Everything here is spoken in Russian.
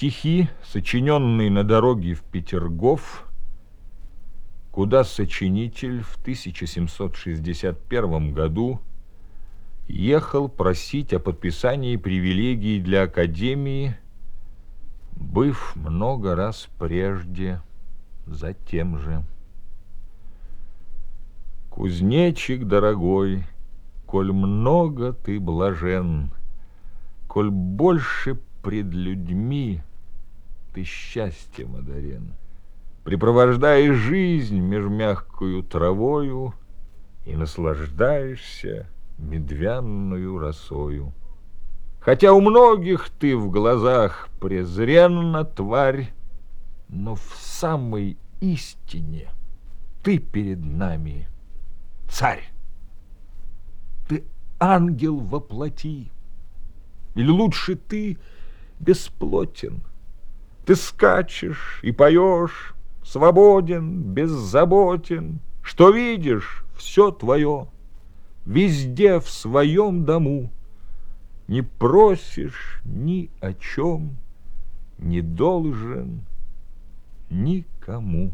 стихи, сочиненные на дороге в Петергоф, куда сочинитель в 1761 году ехал просить о подписании привилегий для Академии, быв много раз прежде за тем же. Кузнечик дорогой, коль много ты блажен, коль больше пред людьми ты счастьем одарен, припровождаешь жизнь меж мягкую травою и наслаждаешься медвянную росою. Хотя у многих ты в глазах презренна тварь, но в самой истине ты перед нами царь. Ты ангел во плоти, или лучше ты бесплотен. Ты скачешь и поешь, свободен, беззаботен, что видишь, все твое везде в своем дому. Не просишь ни о чем, не должен никому.